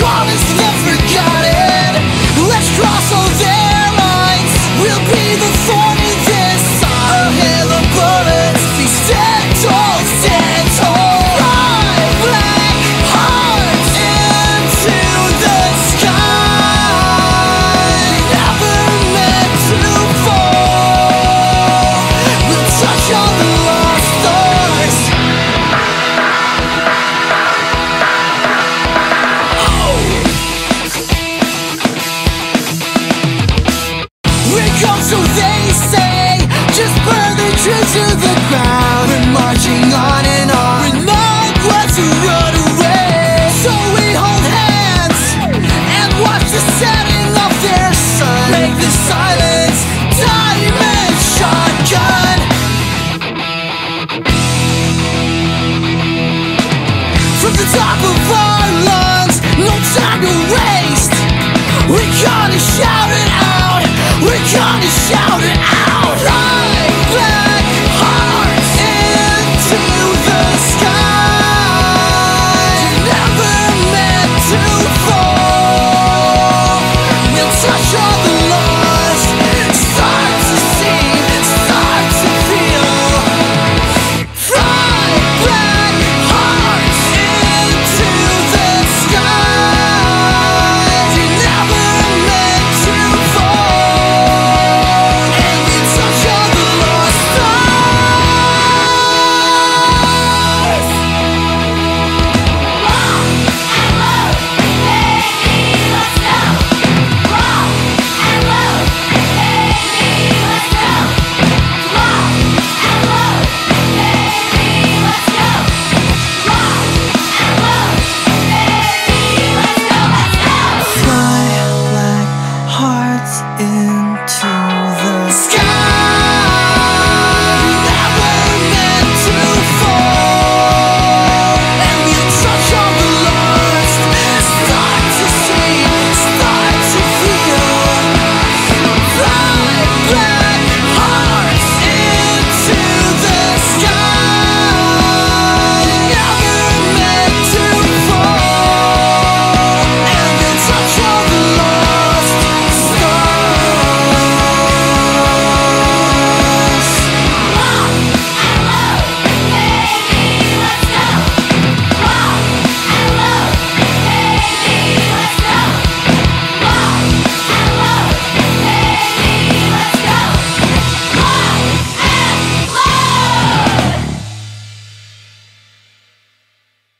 Call Just burn the trees to the ground and marching on and on. We're not going to run away, so we hold hands and watch the setting of their sun. Make the silence diamond shotgun. From the top of our lungs, no time to waste. We're gonna shout it out. We're gonna shout it out.